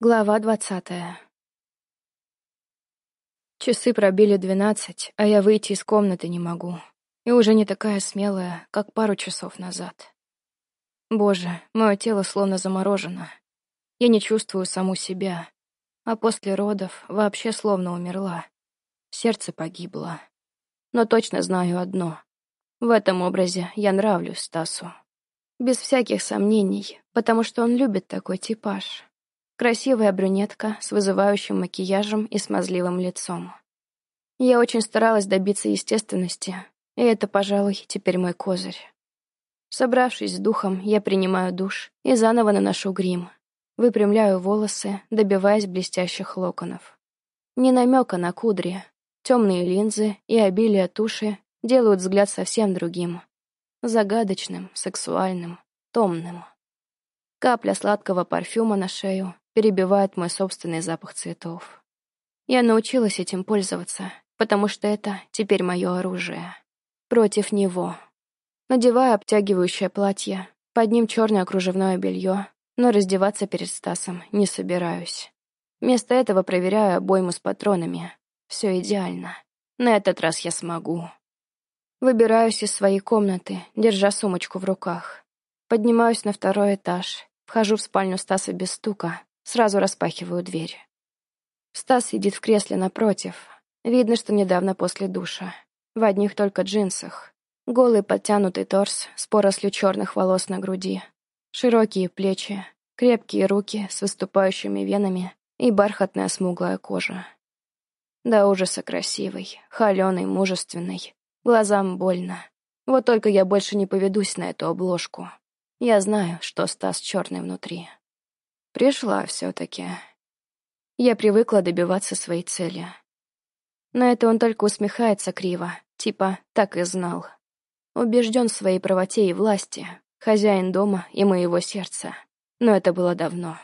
Глава двадцатая. Часы пробили двенадцать, а я выйти из комнаты не могу. И уже не такая смелая, как пару часов назад. Боже, мое тело словно заморожено. Я не чувствую саму себя, а после родов вообще словно умерла. Сердце погибло. Но точно знаю одно. В этом образе я нравлюсь Стасу. Без всяких сомнений, потому что он любит такой типаж. Красивая брюнетка с вызывающим макияжем и смазливым лицом. Я очень старалась добиться естественности, и это, пожалуй, теперь мой козырь. Собравшись с духом, я принимаю душ и заново наношу грим. Выпрямляю волосы, добиваясь блестящих локонов. Не намека на кудри. Темные линзы и обилие туши делают взгляд совсем другим. Загадочным, сексуальным, томным. Капля сладкого парфюма на шею перебивает мой собственный запах цветов. Я научилась этим пользоваться, потому что это теперь мое оружие. Против него. Надеваю обтягивающее платье, под ним черное кружевное белье, но раздеваться перед Стасом не собираюсь. Вместо этого проверяю обойму с патронами. Все идеально. На этот раз я смогу. Выбираюсь из своей комнаты, держа сумочку в руках. Поднимаюсь на второй этаж, вхожу в спальню Стаса без стука, сразу распахиваю дверь. Стас сидит в кресле напротив. Видно, что недавно после душа. В одних только джинсах. Голый подтянутый торс с порослью черных волос на груди. Широкие плечи, крепкие руки с выступающими венами и бархатная смуглая кожа. До ужаса красивый, холеный, мужественный, Глазам больно. Вот только я больше не поведусь на эту обложку. Я знаю, что Стас черный внутри. Пришла все-таки. Я привыкла добиваться своей цели. На это он только усмехается криво, типа «так и знал». Убежден в своей правоте и власти, хозяин дома и моего сердца. Но это было давно.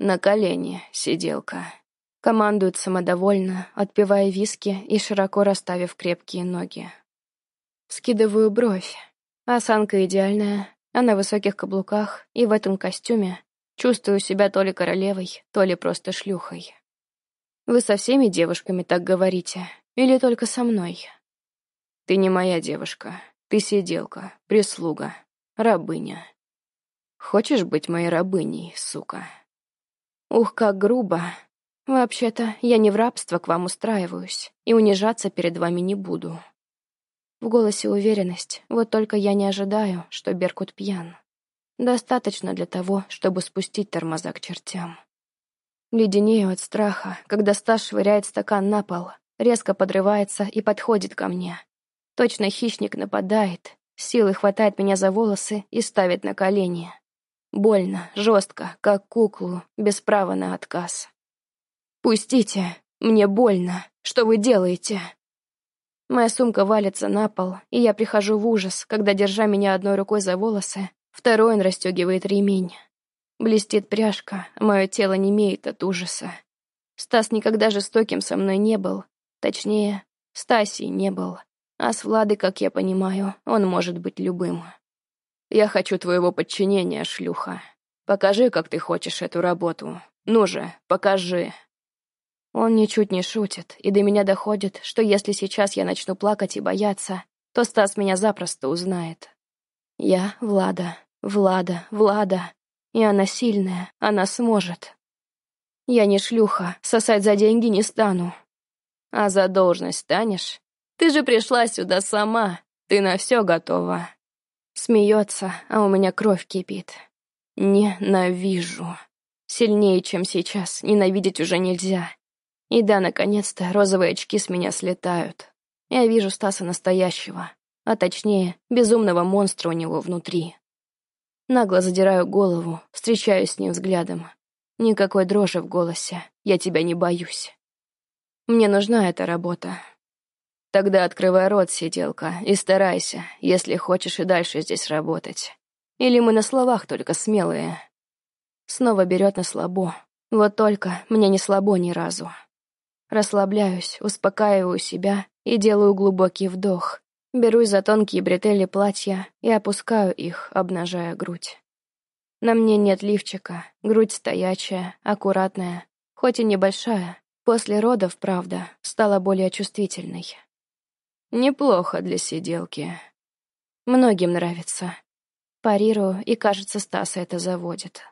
На колени, сиделка. Командует самодовольно, отпивая виски и широко расставив крепкие ноги. Скидываю бровь. Осанка идеальная, а на высоких каблуках и в этом костюме чувствую себя то ли королевой, то ли просто шлюхой. Вы со всеми девушками так говорите? Или только со мной? Ты не моя девушка. Ты сиделка, прислуга, рабыня. Хочешь быть моей рабыней, сука? Ух, как грубо. Вообще-то, я не в рабство к вам устраиваюсь, и унижаться перед вами не буду. В голосе уверенность, вот только я не ожидаю, что Беркут пьян. Достаточно для того, чтобы спустить тормоза к чертям. Леденею от страха, когда Стас швыряет стакан на пол, резко подрывается и подходит ко мне. Точно хищник нападает, силой хватает меня за волосы и ставит на колени. Больно, жестко, как куклу, без права на отказ. «Пустите! Мне больно! Что вы делаете?» Моя сумка валится на пол, и я прихожу в ужас, когда, держа меня одной рукой за волосы, второй он расстегивает ремень. Блестит пряжка, мое тело не имеет от ужаса. Стас никогда жестоким со мной не был. Точнее, Стасей не был. А с Владой, как я понимаю, он может быть любым. Я хочу твоего подчинения, шлюха. Покажи, как ты хочешь эту работу. Ну же, покажи. Он ничуть не шутит, и до меня доходит, что если сейчас я начну плакать и бояться, то Стас меня запросто узнает. Я Влада, Влада, Влада. И она сильная, она сможет. Я не шлюха, сосать за деньги не стану. А за должность станешь? Ты же пришла сюда сама, ты на все готова. Смеется, а у меня кровь кипит. Ненавижу. Сильнее, чем сейчас, ненавидеть уже нельзя. И да, наконец-то розовые очки с меня слетают. Я вижу Стаса настоящего, а точнее, безумного монстра у него внутри. Нагло задираю голову, встречаюсь с ним взглядом. Никакой дрожи в голосе, я тебя не боюсь. Мне нужна эта работа. Тогда открывай рот, сиделка, и старайся, если хочешь и дальше здесь работать. Или мы на словах только смелые. Снова берет на слабо. Вот только мне не слабо ни разу. Расслабляюсь, успокаиваю себя и делаю глубокий вдох. Берусь за тонкие бретели платья и опускаю их, обнажая грудь. На мне нет лифчика, грудь стоячая, аккуратная, хоть и небольшая. После родов, правда, стала более чувствительной. Неплохо для сиделки. Многим нравится. Парирую, и, кажется, Стаса это заводит.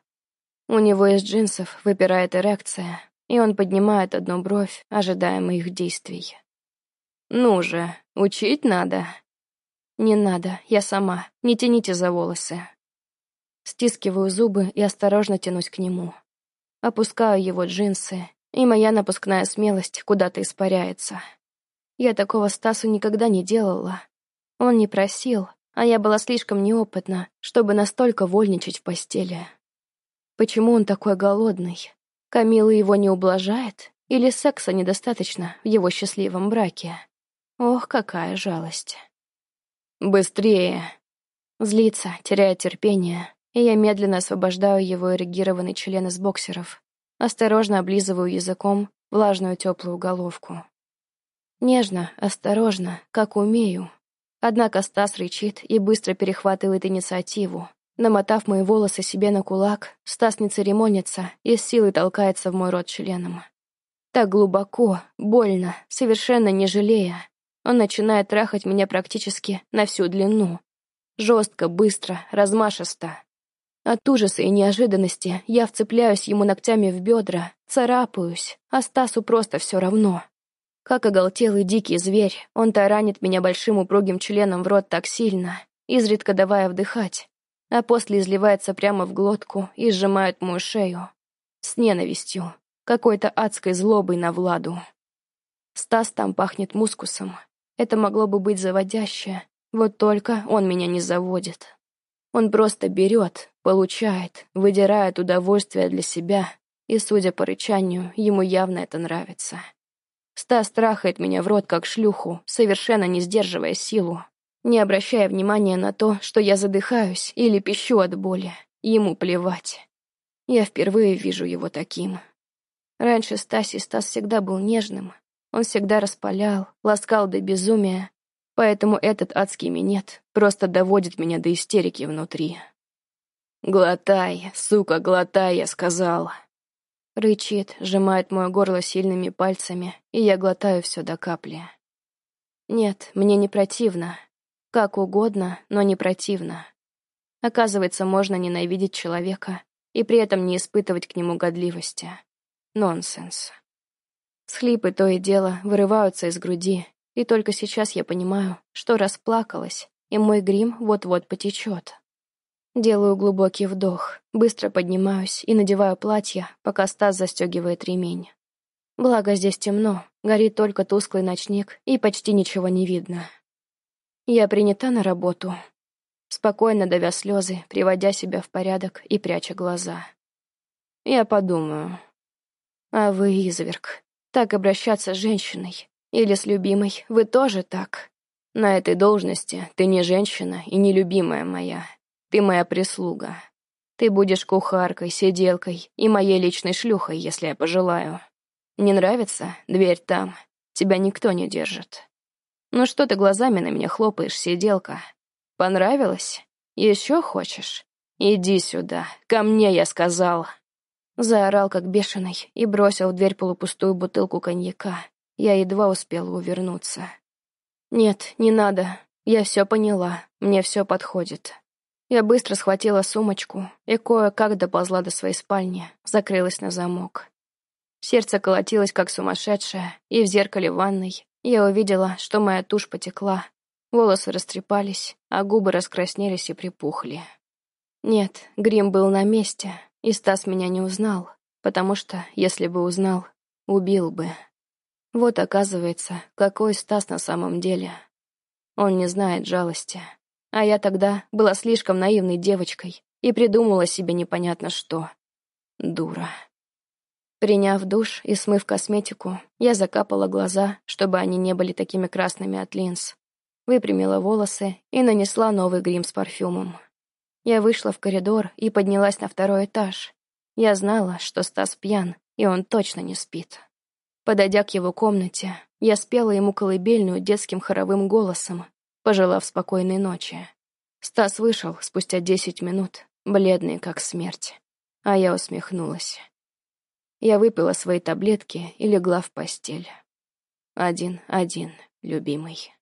У него из джинсов выпирает эрекция, и он поднимает одну бровь, ожидая моих действий. «Ну же, учить надо». «Не надо, я сама, не тяните за волосы». Стискиваю зубы и осторожно тянусь к нему. Опускаю его джинсы, и моя напускная смелость куда-то испаряется. Я такого Стасу никогда не делала. Он не просил, а я была слишком неопытна, чтобы настолько вольничать в постели. Почему он такой голодный? Камила его не ублажает? Или секса недостаточно в его счастливом браке? Ох, какая жалость. «Быстрее!» Злится, теряет терпение, и я медленно освобождаю его эрегированный член из боксеров. Осторожно облизываю языком влажную теплую головку. Нежно, осторожно, как умею. Однако Стас рычит и быстро перехватывает инициативу. Намотав мои волосы себе на кулак, Стас не церемонится и с силой толкается в мой рот членом. Так глубоко, больно, совершенно не жалея. Он начинает трахать меня практически на всю длину. Жестко, быстро, размашисто. От ужаса и неожиданности я вцепляюсь ему ногтями в бедра, царапаюсь, а Стасу просто все равно. Как оголтелый дикий зверь, он таранит меня большим упругим членом в рот так сильно, изредка давая вдыхать, а после изливается прямо в глотку и сжимает мою шею. С ненавистью, какой-то адской злобой на Владу. Стас там пахнет мускусом. Это могло бы быть заводяще, вот только он меня не заводит. Он просто берет, получает, выдирает удовольствие для себя, и, судя по рычанию, ему явно это нравится. Стас трахает меня в рот как шлюху, совершенно не сдерживая силу, не обращая внимания на то, что я задыхаюсь или пищу от боли. Ему плевать. Я впервые вижу его таким. Раньше Стаси Стас всегда был нежным. Он всегда распалял, ласкал до безумия, Поэтому этот адский минет просто доводит меня до истерики внутри. «Глотай, сука, глотай», — я сказал. Рычит, сжимает мое горло сильными пальцами, и я глотаю все до капли. Нет, мне не противно. Как угодно, но не противно. Оказывается, можно ненавидеть человека и при этом не испытывать к нему годливости. Нонсенс. Схлипы то и дело вырываются из груди, и только сейчас я понимаю, что расплакалась, и мой грим вот-вот потечет. Делаю глубокий вдох, быстро поднимаюсь и надеваю платье, пока Стас застегивает ремень. Благо здесь темно, горит только тусклый ночник, и почти ничего не видно. Я принята на работу. Спокойно давя слезы, приводя себя в порядок и пряча глаза. Я подумаю. А вы, изверг, так обращаться с женщиной, или с любимой вы тоже так? На этой должности ты не женщина и не любимая моя. Ты моя прислуга. Ты будешь кухаркой, сиделкой и моей личной шлюхой, если я пожелаю. Не нравится? Дверь там. Тебя никто не держит. Ну что ты глазами на меня хлопаешь, сиделка? Понравилось? Еще хочешь? Иди сюда. Ко мне, я сказал. Заорал, как бешеный, и бросил в дверь полупустую бутылку коньяка, я едва успела увернуться. «Нет, не надо. Я все поняла. Мне все подходит». Я быстро схватила сумочку и кое-как доползла до своей спальни, закрылась на замок. Сердце колотилось, как сумасшедшее, и в зеркале ванной я увидела, что моя тушь потекла, волосы растрепались, а губы раскраснелись и припухли. Нет, грим был на месте, и Стас меня не узнал, потому что, если бы узнал, убил бы. Вот оказывается, какой Стас на самом деле. Он не знает жалости. А я тогда была слишком наивной девочкой и придумала себе непонятно что. Дура. Приняв душ и смыв косметику, я закапала глаза, чтобы они не были такими красными от линз. Выпрямила волосы и нанесла новый грим с парфюмом. Я вышла в коридор и поднялась на второй этаж. Я знала, что Стас пьян, и он точно не спит. Подойдя к его комнате, я спела ему колыбельную детским хоровым голосом, пожелав спокойной ночи. Стас вышел спустя десять минут, бледный как смерть, а я усмехнулась. Я выпила свои таблетки и легла в постель. Один-один, любимый.